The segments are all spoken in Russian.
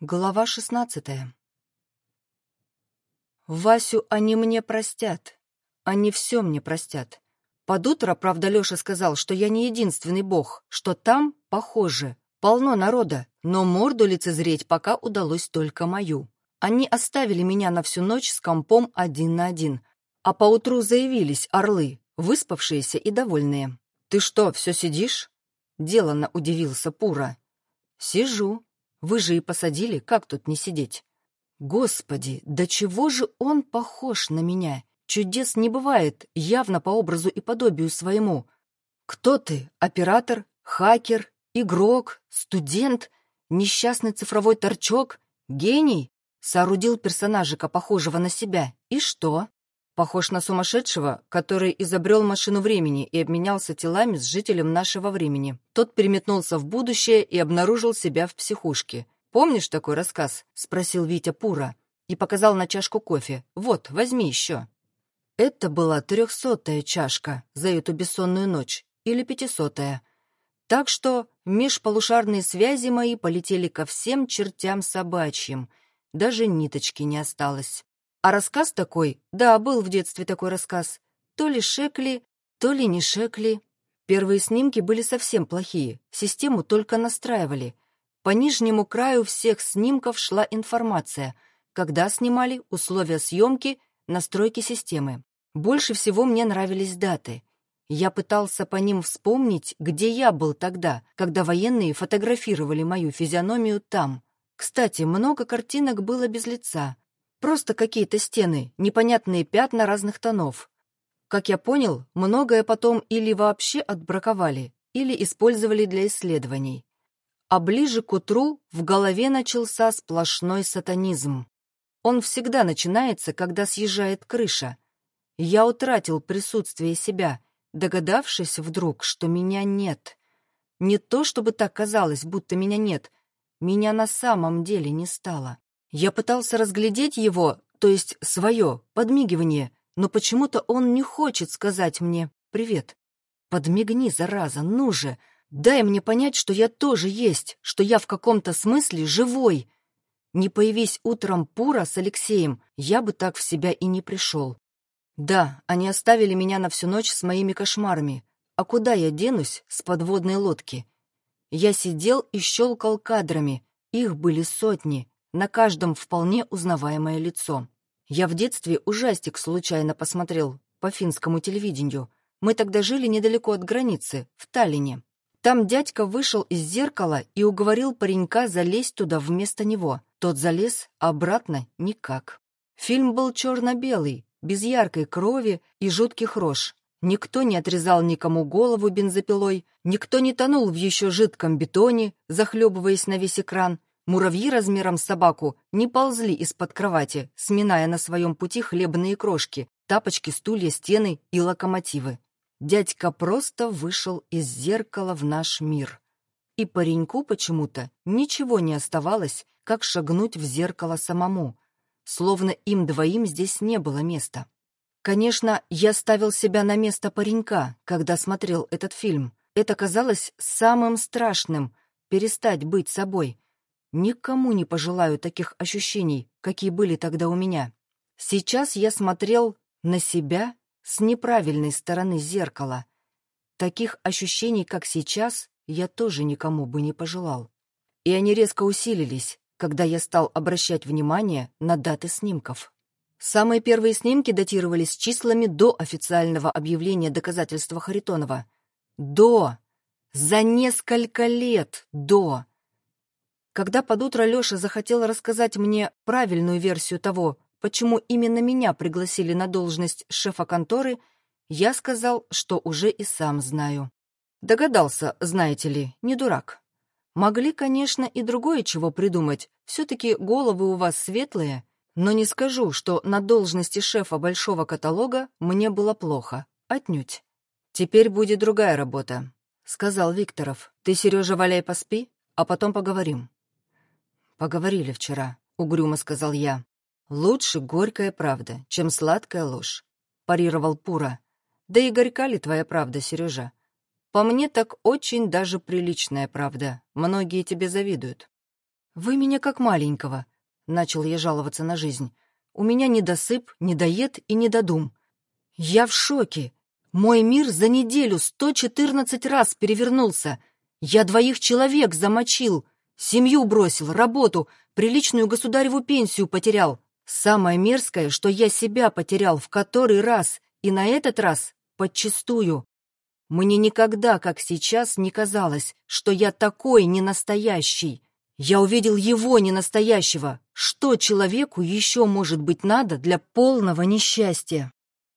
Глава шестнадцатая Васю они мне простят. Они все мне простят. Под утро, правда, Леша сказал, что я не единственный бог, что там, похоже, полно народа, но морду лицезреть пока удалось только мою. Они оставили меня на всю ночь с компом один на один, а поутру заявились орлы, выспавшиеся и довольные. «Ты что, все сидишь?» — деланно удивился Пура. «Сижу. Вы же и посадили, как тут не сидеть?» «Господи, да чего же он похож на меня? Чудес не бывает, явно по образу и подобию своему. Кто ты? Оператор? Хакер? Игрок? Студент? Несчастный цифровой торчок? Гений? Соорудил персонажика, похожего на себя. И что? Похож на сумасшедшего, который изобрел машину времени и обменялся телами с жителем нашего времени. Тот переметнулся в будущее и обнаружил себя в психушке. «Помнишь такой рассказ?» — спросил Витя Пура и показал на чашку кофе. «Вот, возьми еще». Это была трехсотая чашка за эту бессонную ночь или пятисотая. Так что межполушарные связи мои полетели ко всем чертям собачьим. Даже ниточки не осталось. А рассказ такой, да, был в детстве такой рассказ, то ли шекли, то ли не шекли. Первые снимки были совсем плохие, систему только настраивали. По нижнему краю всех снимков шла информация, когда снимали, условия съемки, настройки системы. Больше всего мне нравились даты. Я пытался по ним вспомнить, где я был тогда, когда военные фотографировали мою физиономию там. Кстати, много картинок было без лица, Просто какие-то стены, непонятные пятна разных тонов. Как я понял, многое потом или вообще отбраковали, или использовали для исследований. А ближе к утру в голове начался сплошной сатанизм. Он всегда начинается, когда съезжает крыша. Я утратил присутствие себя, догадавшись вдруг, что меня нет. Не то, чтобы так казалось, будто меня нет. Меня на самом деле не стало. Я пытался разглядеть его, то есть свое, подмигивание, но почему-то он не хочет сказать мне «привет». Подмигни, зараза, ну же, дай мне понять, что я тоже есть, что я в каком-то смысле живой. Не появись утром Пура с Алексеем, я бы так в себя и не пришел. Да, они оставили меня на всю ночь с моими кошмарами. А куда я денусь с подводной лодки? Я сидел и щелкал кадрами. Их были сотни, на каждом вполне узнаваемое лицо. Я в детстве ужастик случайно посмотрел по финскому телевидению. Мы тогда жили недалеко от границы, в Таллине. Там дядька вышел из зеркала и уговорил паренька залезть туда вместо него. Тот залез, а обратно никак. Фильм был черно-белый, без яркой крови и жутких рож. Никто не отрезал никому голову бензопилой, никто не тонул в еще жидком бетоне, захлебываясь на весь экран, Муравьи размером с собаку не ползли из-под кровати, сминая на своем пути хлебные крошки, тапочки, стулья, стены и локомотивы. Дядька просто вышел из зеркала в наш мир. И пареньку почему-то ничего не оставалось, как шагнуть в зеркало самому, словно им двоим здесь не было места. Конечно, я ставил себя на место паренька, когда смотрел этот фильм. Это казалось самым страшным — перестать быть собой — Никому не пожелаю таких ощущений, какие были тогда у меня. Сейчас я смотрел на себя с неправильной стороны зеркала. Таких ощущений, как сейчас, я тоже никому бы не пожелал. И они резко усилились, когда я стал обращать внимание на даты снимков. Самые первые снимки датировались числами до официального объявления доказательства Харитонова. До! За несколько лет до! Когда под утро Леша захотел рассказать мне правильную версию того, почему именно меня пригласили на должность шефа конторы, я сказал, что уже и сам знаю. Догадался, знаете ли, не дурак. Могли, конечно, и другое чего придумать, все-таки головы у вас светлые, но не скажу, что на должности шефа большого каталога мне было плохо, отнюдь. «Теперь будет другая работа», — сказал Викторов. «Ты, Сережа, валяй поспи, а потом поговорим». «Поговорили вчера», — угрюмо сказал я. «Лучше горькая правда, чем сладкая ложь», — парировал Пура. «Да и горька ли твоя правда, Сережа? По мне так очень даже приличная правда. Многие тебе завидуют». «Вы меня как маленького», — начал я жаловаться на жизнь. «У меня недосып, недоед и недодум. Я в шоке. Мой мир за неделю 114 раз перевернулся. Я двоих человек замочил, семью бросил, работу, приличную государеву пенсию потерял. Самое мерзкое, что я себя потерял в который раз, и на этот раз подчистую. Мне никогда, как сейчас, не казалось, что я такой ненастоящий. Я увидел его ненастоящего. Что человеку еще может быть надо для полного несчастья?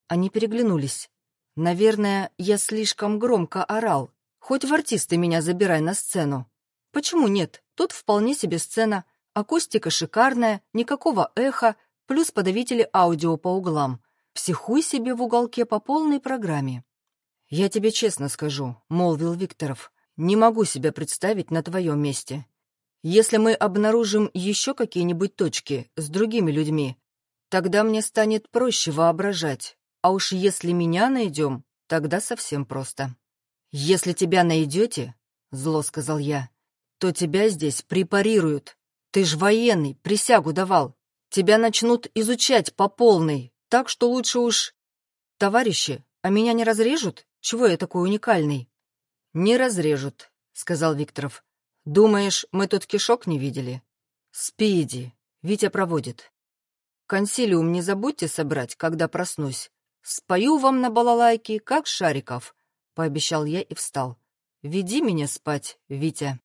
Они переглянулись. Наверное, я слишком громко орал. Хоть в артисты меня забирай на сцену. Почему нет? Тут вполне себе сцена. Акустика шикарная, никакого эха, плюс подавители аудио по углам. Психуй себе в уголке по полной программе. «Я тебе честно скажу», — молвил Викторов, — «не могу себя представить на твоем месте. Если мы обнаружим еще какие-нибудь точки с другими людьми, тогда мне станет проще воображать, а уж если меня найдем, тогда совсем просто». «Если тебя найдете», — зло сказал я, — «то тебя здесь препарируют. Ты ж военный, присягу давал. Тебя начнут изучать по полной, так что лучше уж...» «Товарищи, а меня не разрежут?» Чего я такой уникальный?» «Не разрежут», — сказал Викторов. «Думаешь, мы тут кишок не видели?» «Спиди. Витя проводит. Консилиум не забудьте собрать, когда проснусь. Спою вам на балалайке, как шариков», — пообещал я и встал. «Веди меня спать, Витя».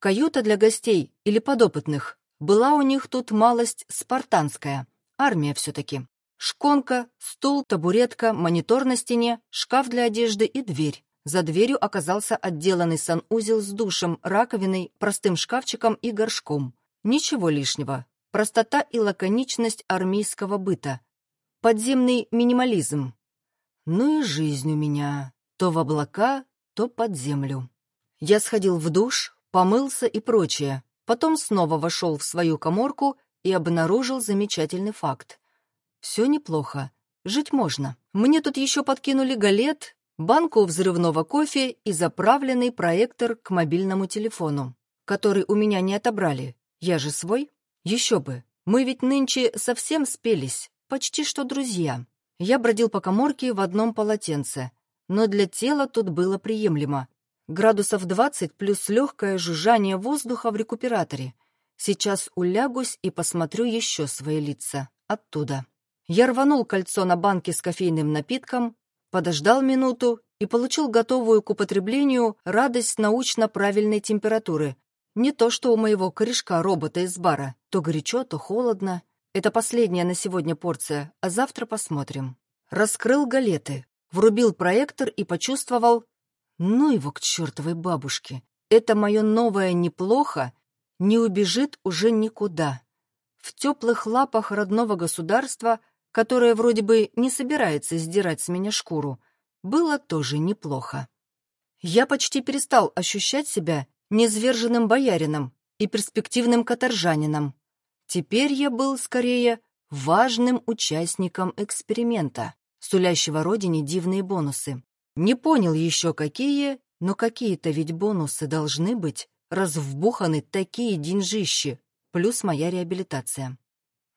Каюта для гостей или подопытных была у них тут малость спартанская, армия все-таки. Шконка, стул, табуретка, монитор на стене, шкаф для одежды и дверь. За дверью оказался отделанный санузел с душем, раковиной, простым шкафчиком и горшком. Ничего лишнего. Простота и лаконичность армейского быта. Подземный минимализм. Ну и жизнь у меня. То в облака, то под землю. Я сходил в душ, помылся и прочее. Потом снова вошел в свою коморку и обнаружил замечательный факт. Все неплохо. Жить можно. Мне тут еще подкинули галет, банку взрывного кофе и заправленный проектор к мобильному телефону, который у меня не отобрали. Я же свой. Еще бы. Мы ведь нынче совсем спелись, почти что друзья. Я бродил по коморке в одном полотенце, но для тела тут было приемлемо. Градусов 20 плюс легкое жужжание воздуха в рекуператоре. Сейчас улягусь и посмотрю еще свои лица. Оттуда. Я рванул кольцо на банке с кофейным напитком, подождал минуту и получил готовую к употреблению радость научно-правильной температуры. Не то, что у моего корешка-робота из бара. То горячо, то холодно. Это последняя на сегодня порция, а завтра посмотрим. Раскрыл галеты, врубил проектор и почувствовал... Ну его к чертовой бабушке. Это мое новое неплохо не убежит уже никуда. В теплых лапах родного государства которая вроде бы не собирается сдирать с меня шкуру, было тоже неплохо. Я почти перестал ощущать себя низверженным боярином и перспективным каторжанином. Теперь я был, скорее, важным участником эксперимента, сулящего родине дивные бонусы. Не понял еще какие, но какие-то ведь бонусы должны быть, раз вбуханы такие деньжищи, плюс моя реабилитация.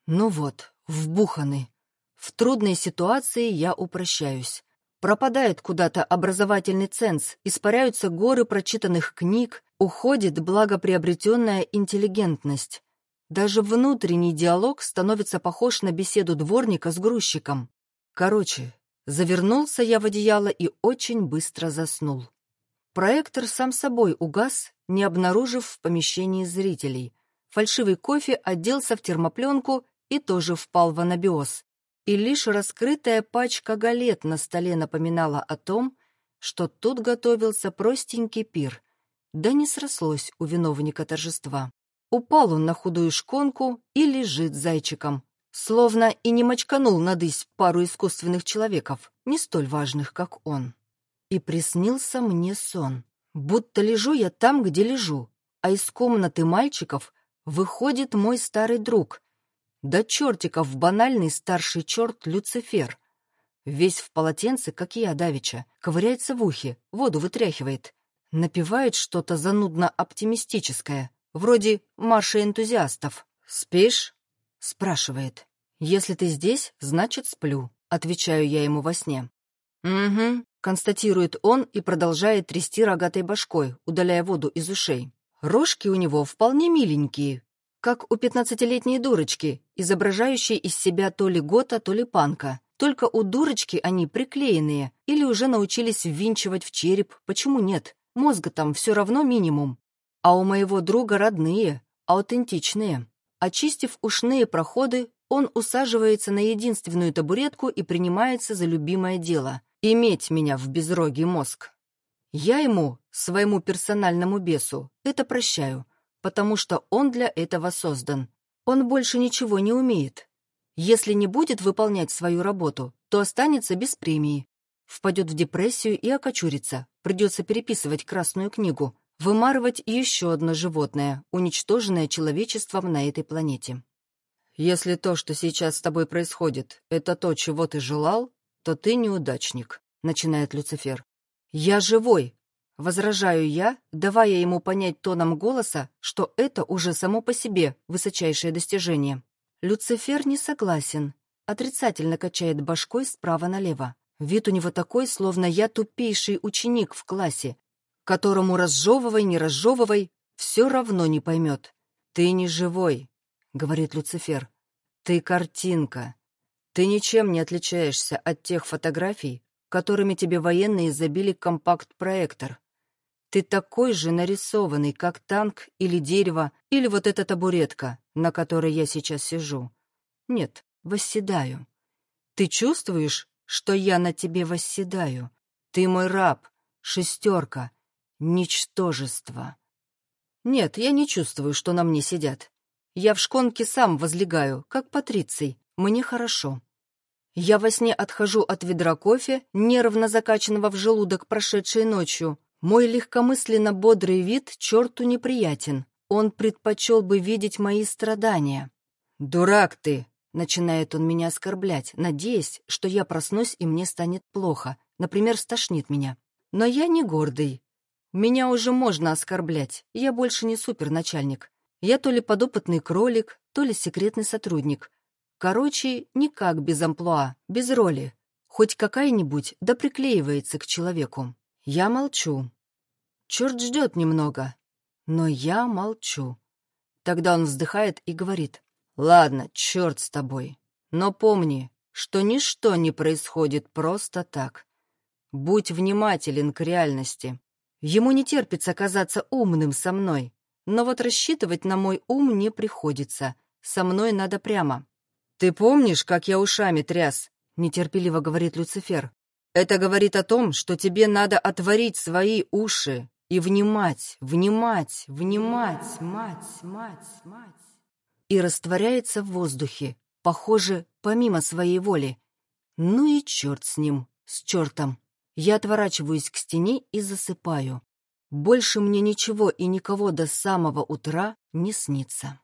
Ну вот, вбуханы. В трудной ситуации я упрощаюсь. Пропадает куда-то образовательный ценз, испаряются горы прочитанных книг, уходит благоприобретенная интеллигентность. Даже внутренний диалог становится похож на беседу дворника с грузчиком. Короче, завернулся я в одеяло и очень быстро заснул. Проектор сам собой угас, не обнаружив в помещении зрителей. Фальшивый кофе оделся в термопленку и тоже впал в анабиоз и лишь раскрытая пачка галет на столе напоминала о том, что тут готовился простенький пир, да не срослось у виновника торжества. Упал он на худую шконку и лежит зайчиком, словно и не мочканул надысь пару искусственных человеков, не столь важных, как он. И приснился мне сон, будто лежу я там, где лежу, а из комнаты мальчиков выходит мой старый друг — да чертиков банальный старший черт Люцифер. Весь в полотенце, как я давеча, ковыряется в ухе, воду вытряхивает. Напевает что-то занудно-оптимистическое. вроде марша энтузиастов. «Спишь?» — спрашивает. «Если ты здесь, значит, сплю», — отвечаю я ему во сне. «Угу», — констатирует он и продолжает трясти рогатой башкой, удаляя воду из ушей. Рожки у него вполне миленькие, как у пятнадцатилетней дурочки, изображающей из себя то ли гота, то ли панка. Только у дурочки они приклеенные или уже научились ввинчивать в череп, почему нет? Мозга там все равно минимум. А у моего друга родные, аутентичные. Очистив ушные проходы, он усаживается на единственную табуретку и принимается за любимое дело — иметь меня в безрогий мозг. Я ему, своему персональному бесу, это прощаю, потому что он для этого создан. Он больше ничего не умеет. Если не будет выполнять свою работу, то останется без премии. Впадет в депрессию и окочурится. Придется переписывать Красную книгу, вымарывать еще одно животное, уничтоженное человечеством на этой планете. Если то, что сейчас с тобой происходит, это то, чего ты желал, то ты неудачник, начинает Люцифер. «Я живой!» — возражаю я, давая ему понять тоном голоса, что это уже само по себе высочайшее достижение. Люцифер не согласен, отрицательно качает башкой справа налево. Вид у него такой, словно я тупейший ученик в классе, которому разжевывай, не разжевывай, все равно не поймет. «Ты не живой», — говорит Люцифер. «Ты картинка. Ты ничем не отличаешься от тех фотографий, которыми тебе военные забили компакт-проектор. Ты такой же нарисованный, как танк или дерево, или вот эта табуретка, на которой я сейчас сижу. Нет, восседаю. Ты чувствуешь, что я на тебе восседаю? Ты мой раб, шестерка, ничтожество. Нет, я не чувствую, что на мне сидят. Я в шконке сам возлегаю, как Патриций. Мне хорошо. Я во сне отхожу от ведра кофе, нервно закачанного в желудок прошедшей ночью. Мой легкомысленно бодрый вид черту неприятен. Он предпочел бы видеть мои страдания. «Дурак ты!» — начинает он меня оскорблять, надеясь, что я проснусь и мне станет плохо, например, стошнит меня. Но я не гордый. Меня уже можно оскорблять, я больше не суперначальник. Я то ли подопытный кролик, то ли секретный сотрудник. Короче, никак без амплуа, без роли. Хоть какая-нибудь да приклеивается к человеку. Я молчу. Черт ждет немного. Но я молчу. Тогда он вздыхает и говорит. «Ладно, черт с тобой. Но помни, что ничто не происходит просто так. Будь внимателен к реальности. Ему не терпится казаться умным со мной. Но вот рассчитывать на мой ум не приходится. Со мной надо прямо. «Ты помнишь, как я ушами тряс?» — нетерпеливо говорит Люцифер. «Это говорит о том, что тебе надо отворить свои уши и внимать, внимать, внимать, мать, мать, мать». И растворяется в воздухе, похоже, помимо своей воли. Ну и черт с ним, с чертом. Я отворачиваюсь к стене и засыпаю. Больше мне ничего и никого до самого утра не снится.